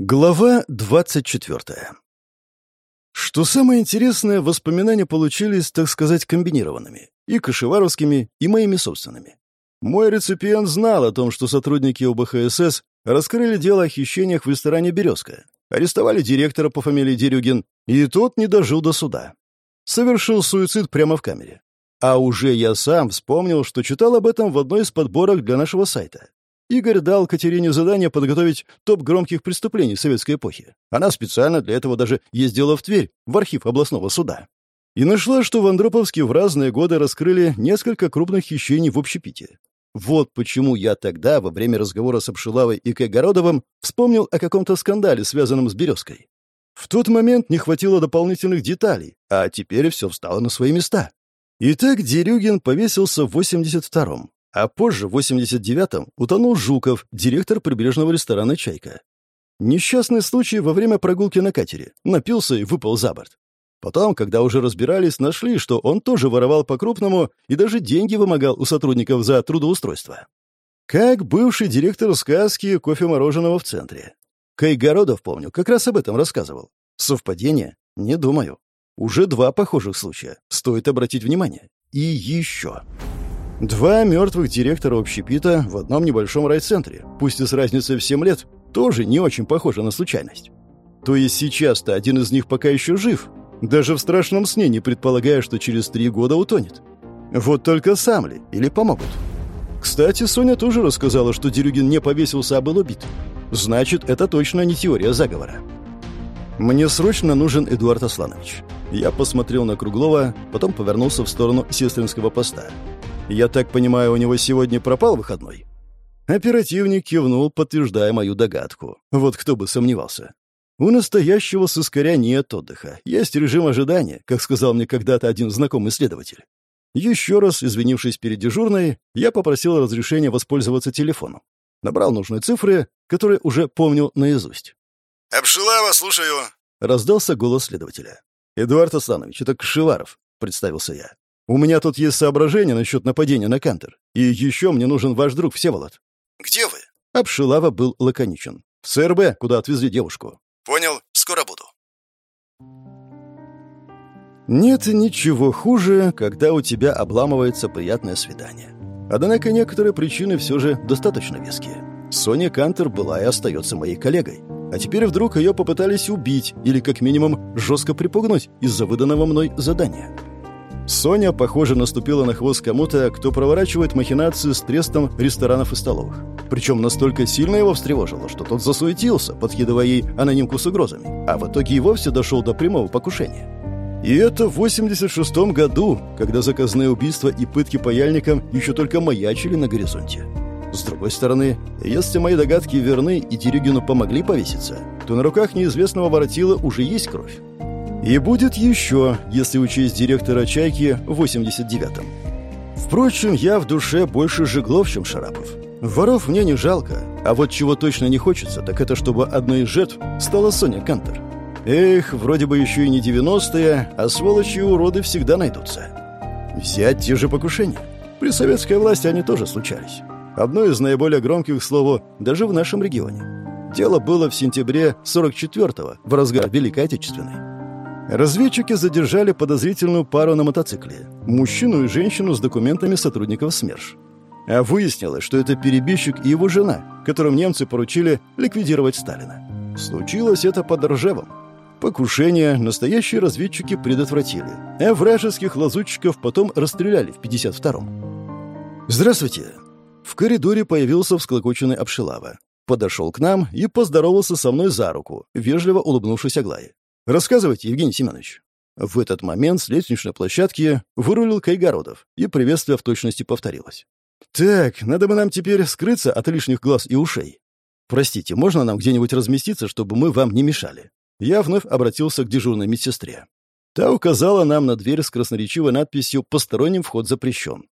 Глава 24. Что самое интересное, воспоминания получились, так сказать, комбинированными. И кашеваровскими, и моими собственными. Мой реципиент знал о том, что сотрудники ОБХСС раскрыли дело о хищениях в ресторане «Березка». Арестовали директора по фамилии Дерюгин, и тот не дожил до суда. Совершил суицид прямо в камере. А уже я сам вспомнил, что читал об этом в одной из подборок для нашего сайта. Игорь дал Катерине задание подготовить топ громких преступлений советской эпохи. Она специально для этого даже ездила в Тверь, в архив областного суда. И нашла, что в Андроповске в разные годы раскрыли несколько крупных хищений в общепите. Вот почему я тогда, во время разговора с Обшилавой и К. Вспомнил о каком-то скандале, связанном с «Березкой». В тот момент не хватило дополнительных деталей, а теперь все встало на свои места. Итак, Дерюгин повесился в 82-м, а позже, в 89-м, утонул Жуков, директор прибрежного ресторана «Чайка». Несчастный случай во время прогулки на катере. Напился и выпал за борт. Потом, когда уже разбирались, нашли, что он тоже воровал по-крупному и даже деньги вымогал у сотрудников за трудоустройство. Как бывший директор сказки кофе-мороженого в центре. Кайгородов, помню, как раз об этом рассказывал. Совпадение? Не думаю. Уже два похожих случая. Стоит обратить внимание. И еще. Два мертвых директора общепита в одном небольшом райцентре, пусть и с разницей в 7 лет, тоже не очень похоже на случайность. То есть сейчас-то один из них пока еще жив, даже в страшном сне не предполагая, что через три года утонет. Вот только сам ли или помогут? Кстати, Соня тоже рассказала, что Дерюгин не повесился, а был убит. Значит, это точно не теория заговора. Мне срочно нужен Эдуард Асланович. Я посмотрел на Круглова, потом повернулся в сторону сестринского поста. Я так понимаю, у него сегодня пропал выходной?» Оперативник кивнул, подтверждая мою догадку. Вот кто бы сомневался. У настоящего сыскаря нет отдыха. Есть режим ожидания, как сказал мне когда-то один знакомый следователь. Еще раз, извинившись перед дежурной, я попросил разрешения воспользоваться телефоном. Набрал нужные цифры, которые уже помнил наизусть. «Обшилава, слушаю!» — раздался голос следователя. «Эдуард Асланович, это Кшеваров», — представился я. У меня тут есть соображения насчет нападения на Кантер. И еще мне нужен ваш друг Всеволод». «Где вы?» Обшилава был лаконичен. «В СРБ, куда отвезли девушку». «Понял. Скоро буду». Нет ничего хуже, когда у тебя обламывается приятное свидание. Однако некоторые причины все же достаточно веские. Соня Кантер была и остается моей коллегой. А теперь вдруг ее попытались убить или как минимум жестко припугнуть из-за выданного мной задания. Соня, похоже, наступила на хвост кому-то, кто проворачивает махинации с трестом ресторанов и столовых. Причем настолько сильно его встревожило, что тот засуетился, подкидывая ей анонимку с угрозами, а в итоге и вовсе дошел до прямого покушения. И это в 86-м году, когда заказные убийства и пытки паяльникам еще только маячили на горизонте. С другой стороны, если мои догадки верны и Дерюгину помогли повеситься, то на руках неизвестного воротила уже есть кровь. И будет еще, если учесть директора «Чайки» в 89-м. Впрочем, я в душе больше Жеглов, чем Шарапов. Воров мне не жалко, а вот чего точно не хочется, так это чтобы одной из жертв стала Соня Кантер. Эх, вроде бы еще и не 90-е, а сволочи и уроды всегда найдутся. Взять те же покушения. При советской власти они тоже случались. Одно из наиболее громких, к слову, даже в нашем регионе. Дело было в сентябре 44-го, в разгар Великой Отечественной. Разведчики задержали подозрительную пару на мотоцикле. Мужчину и женщину с документами сотрудников СМЕРШ. А выяснилось, что это перебежчик и его жена, которым немцы поручили ликвидировать Сталина. Случилось это под Ржевом. Покушение настоящие разведчики предотвратили, а вражеских лазутчиков потом расстреляли в 52-м. «Здравствуйте!» В коридоре появился всклокоченный Обшилава. Подошел к нам и поздоровался со мной за руку, вежливо улыбнувшись Аглае. «Рассказывайте, Евгений Семенович». В этот момент с лестничной площадки вырулил Кайгородов, и приветствие в точности повторилось. «Так, надо бы нам теперь скрыться от лишних глаз и ушей. Простите, можно нам где-нибудь разместиться, чтобы мы вам не мешали?» Я вновь обратился к дежурной медсестре. Та указала нам на дверь с красноречивой надписью «Посторонним вход запрещен».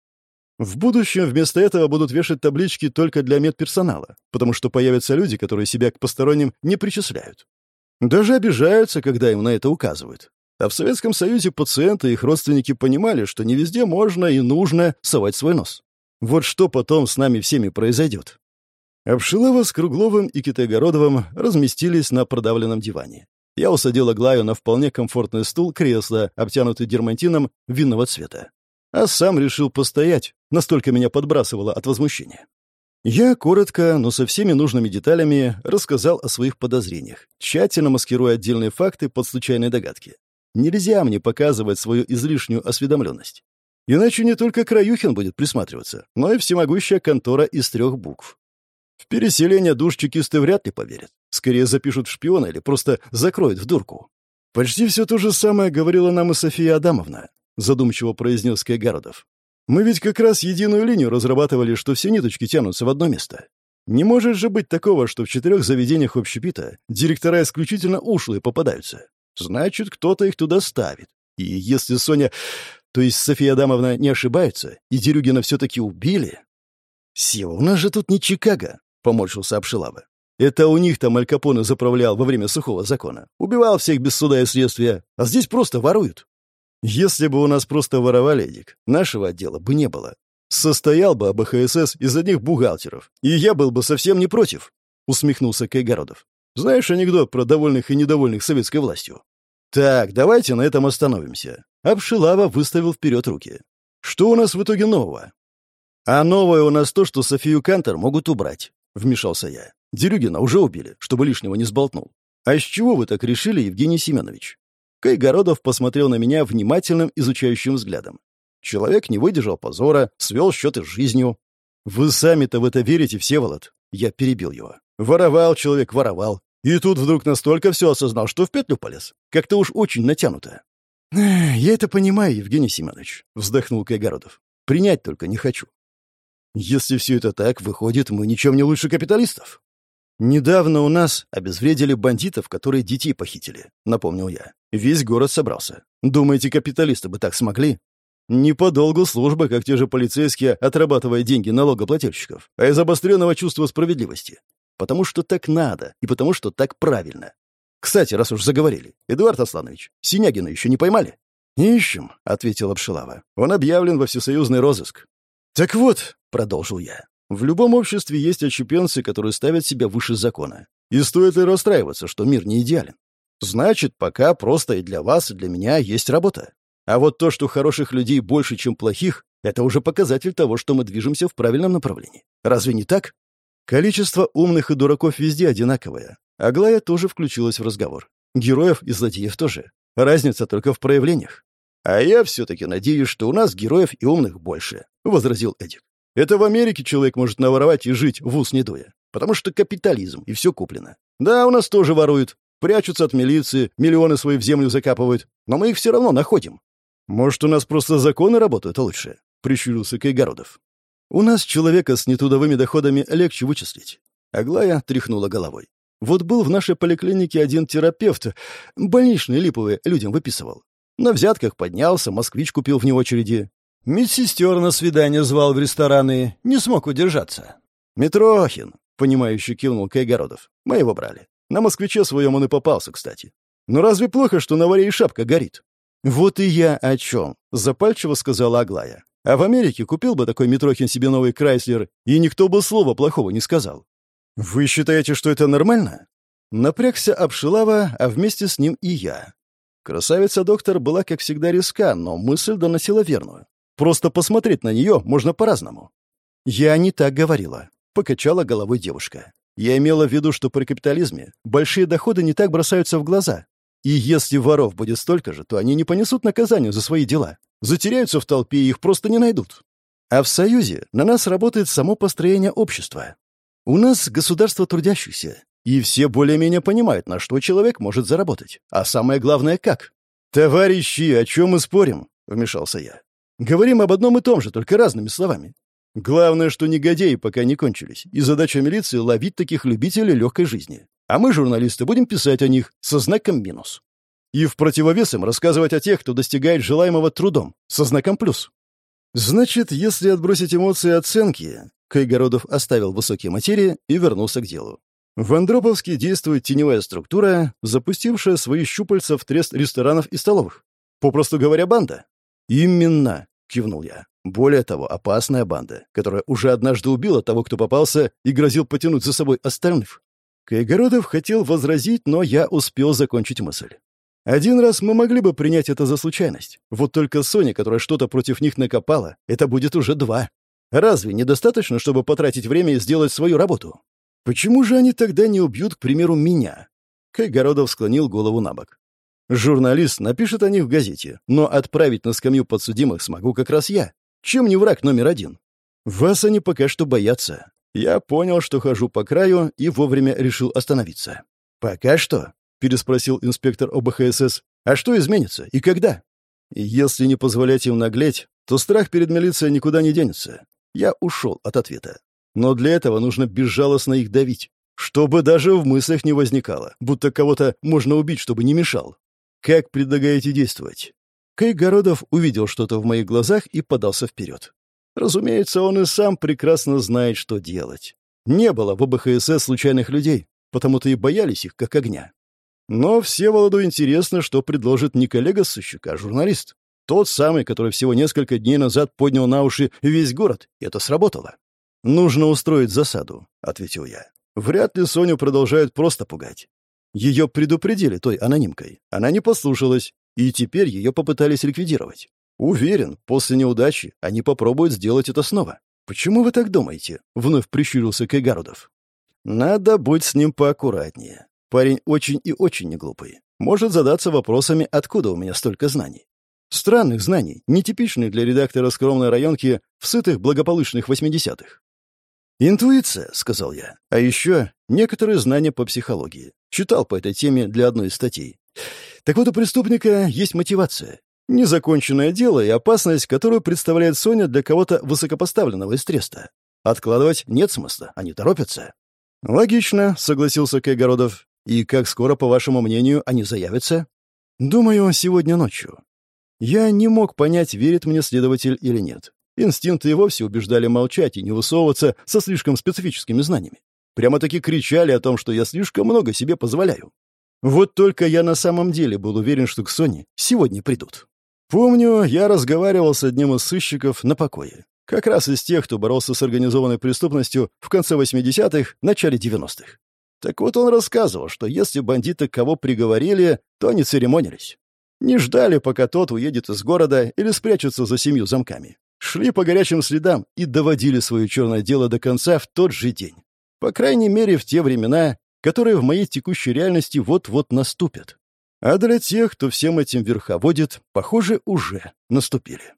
В будущем вместо этого будут вешать таблички только для медперсонала, потому что появятся люди, которые себя к посторонним не причисляют. Даже обижаются, когда им на это указывают. А в Советском Союзе пациенты и их родственники понимали, что не везде можно и нужно совать свой нос. Вот что потом с нами всеми произойдет. Обшилова с Кругловым и Китайгородовым разместились на продавленном диване. Я усадил Аглаю на вполне комфортный стул, кресло, обтянутый дермантином винного цвета. А сам решил постоять, настолько меня подбрасывало от возмущения. Я коротко, но со всеми нужными деталями рассказал о своих подозрениях, тщательно маскируя отдельные факты под случайные догадки. Нельзя мне показывать свою излишнюю осведомленность. Иначе не только Краюхин будет присматриваться, но и всемогущая контора из трех букв. В переселение душ чекисты вряд ли поверят. Скорее запишут в шпиона или просто закроют в дурку. Почти все то же самое говорила нам и София Адамовна, задумчиво произнес Кайгородов. Мы ведь как раз единую линию разрабатывали, что все ниточки тянутся в одно место. Не может же быть такого, что в четырех заведениях общепита директора исключительно ушлые попадаются. Значит, кто-то их туда ставит. И если Соня, то есть София Адамовна, не ошибается, и Дерюгина все-таки убили... «Сева, у нас же тут не Чикаго», — поморщился Обшилава. «Это у них там Аль Капоне заправлял во время сухого закона. Убивал всех без суда и следствия. А здесь просто воруют. Если бы у нас просто воровали, Эдик, нашего отдела бы не было. Состоял бы АБХСС из одних бухгалтеров, и я был бы совсем не против», — усмехнулся Кайгородов. «Знаешь анекдот про довольных и недовольных советской властью?» «Так, давайте на этом остановимся». Обшилава выставил вперед руки. «Что у нас в итоге нового?» «А новое у нас то, что Софию Кантер могут убрать», — вмешался я. «Дерюгина уже убили, чтобы лишнего не сболтнул». «А с чего вы так решили, Евгений Семенович?» Кайгородов посмотрел на меня внимательным, изучающим взглядом. Человек не выдержал позора, свел счеты с жизнью. «Вы сами-то в это верите, Всеволод?» Я перебил его. «Воровал человек, воровал. И тут вдруг настолько все осознал, что в петлю полез. Как-то уж очень натянуто». «Я это понимаю, Евгений Семенович», — вздохнул Кайгородов. «Принять только не хочу». «Если все это так, выходит, мы ничем не лучше капиталистов». «Недавно у нас обезвредили бандитов, которые детей похитили», — напомнил я. Весь город собрался. Думаете, капиталисты бы так смогли? Не по долгу службы, как те же полицейские, отрабатывая деньги налогоплательщиков, а из обостренного чувства справедливости. Потому что так надо, и потому что так правильно. Кстати, раз уж заговорили, Эдуард Асланович, Синягина еще не поймали? «Ищем», — ответил Обшилава. «Он объявлен во всесоюзный розыск». «Так вот», — продолжил я, в любом обществе есть отщепенцы, которые ставят себя выше закона. И стоит ли расстраиваться, что мир не идеален? Значит, пока просто и для вас, и для меня есть работа. А вот то, что хороших людей больше, чем плохих, это уже показатель того, что мы движемся в правильном направлении. Разве не так? Количество умных и дураков везде одинаковое. Аглая тоже включилась в разговор. Героев и злодеев тоже. Разница только в проявлениях. «А я все-таки надеюсь, что у нас героев и умных больше», — возразил Эдик. Это в Америке человек может наворовать и жить в ус не дуя. Потому что капитализм, и все куплено. Да, у нас тоже воруют. Прячутся от милиции, миллионы свои в землю закапывают. Но мы их все равно находим. Может, у нас просто законы работают лучше? Прищурился Кайгородов. У нас человека с нетрудовыми доходами легче вычислить. Аглая тряхнула головой. Вот был в нашей поликлинике один терапевт, больничные липовые людям выписывал. На взятках поднялся, москвич купил вне очереди. Медсестер на свидание звал в рестораны, не смог удержаться. «Митрохин», — понимающе кивнул Кайгородов. «Мы его брали. На москвиче своем он и попался, кстати. Но разве плохо, что на варе и шапка горит?» «Вот и я о чем», — запальчиво сказала Аглая. «А в Америке купил бы такой Митрохин себе новый Крайслер, и никто бы слова плохого не сказал». «Вы считаете, что это нормально?» Напрягся Обшилава, а вместе с ним и я. Красавица-доктор была, как всегда, резка, но мысль доносила верную. Просто посмотреть на нее можно по-разному». «Я не так говорила», — покачала головой девушка. «Я имела в виду, что при капитализме большие доходы не так бросаются в глаза. И если воров будет столько же, то они не понесут наказания за свои дела. Затеряются в толпе и их просто не найдут. А в Союзе на нас работает само построение общества. У нас государство трудящихся, и все более-менее понимают, на что человек может заработать. А самое главное, как. «Товарищи, о чем мы спорим?» — вмешался я. Говорим об одном и том же, только разными словами. Главное, что негодяи пока не кончились, и задача милиции — ловить таких любителей легкой жизни. А мы, журналисты, будем писать о них со знаком минус. И в противовес им рассказывать о тех, кто достигает желаемого трудом, со знаком плюс. Значит, если отбросить эмоции и оценки, Кайгородов оставил высокие материи и вернулся к делу. В Андроповске действует теневая структура, запустившая свои щупальца в трест ресторанов и столовых. Попросту говоря, банда. «Именно», — кивнул я. Более того, опасная банда, которая уже однажды убила того, кто попался, и грозил потянуть за собой остальных. Кайгородов хотел возразить, но я успел закончить мысль. Один раз мы могли бы принять это за случайность. Вот только Соня, которая что-то против них накопала, это будет уже два. Разве недостаточно, чтобы потратить время и сделать свою работу? Почему же они тогда не убьют, к примеру, меня? Кайгородов склонил голову на бок. Журналист напишет о них в газете, но отправить на скамью подсудимых смогу как раз я. Чем не враг номер один? Вас они пока что боятся. Я понял, что хожу по краю, и вовремя решил остановиться. «Пока что?» — переспросил инспектор ОБХСС. «А что изменится? И когда?» «Если не позволять им наглеть, то страх перед милицией никуда не денется». Я ушел от ответа. Но для этого нужно безжалостно их давить. Чтобы даже в мыслях не возникало, будто кого-то можно убить, чтобы не мешал. Как предлагаете действовать? Кайгородов увидел что-то в моих глазах и подался вперед. Разумеется, он и сам прекрасно знает, что делать. Не было в ОБХСС случайных людей, потому-то и боялись их, как огня. Но Всеволоду интересно, что предложит не коллега сыщика, а журналист. Тот самый, который всего несколько дней назад поднял на уши весь город, и это сработало. «Нужно устроить засаду», — ответил я. Вряд ли Соню продолжают просто пугать. Ее предупредили той анонимкой. Она не послушалась, и теперь ее попытались ликвидировать. Уверен, после неудачи они попробуют сделать это снова. Почему вы так думаете? Вновь прищурился Кайгарудов. Надо быть с ним поаккуратнее. Парень очень и очень неглупый. Может задаться вопросами, откуда у меня столько знаний. Странных знаний, нетипичных для редактора скромной районки в сытых благополучных 80-х. «Интуиция», — сказал я. «А еще некоторые знания по психологии. Читал по этой теме для одной из статей. Так вот, у преступника есть мотивация. Незаконченное дело и опасность, которую представляет Соня для кого-то высокопоставленного из треста. Откладывать нет смысла, они торопятся». «Логично», — согласился Кайгородов. «И как скоро, по вашему мнению, они заявятся?» «Думаю, сегодня ночью». Я не мог понять, верит мне следователь или нет. Инстинкты и вовсе убеждали молчать и не высовываться со слишком специфическими знаниями. Прямо-таки кричали о том, что я слишком много себе позволяю. Вот только я на самом деле был уверен, что к Соне сегодня придут. Помню, я разговаривал с одним из сыщиков на покое. Как раз из тех, кто боролся с организованной преступностью в конце 80-х, начале 90-х. Так вот он рассказывал, что если бандиты кого приговорили, то они церемонились. Не ждали, пока тот уедет из города или спрячется за семью замками. Шли по горячим следам и доводили свое черное дело до конца в тот же день. По крайней мере, в те времена, которые в моей текущей реальности вот-вот наступят. А для тех, кто всем этим верховодит, похоже, уже наступили.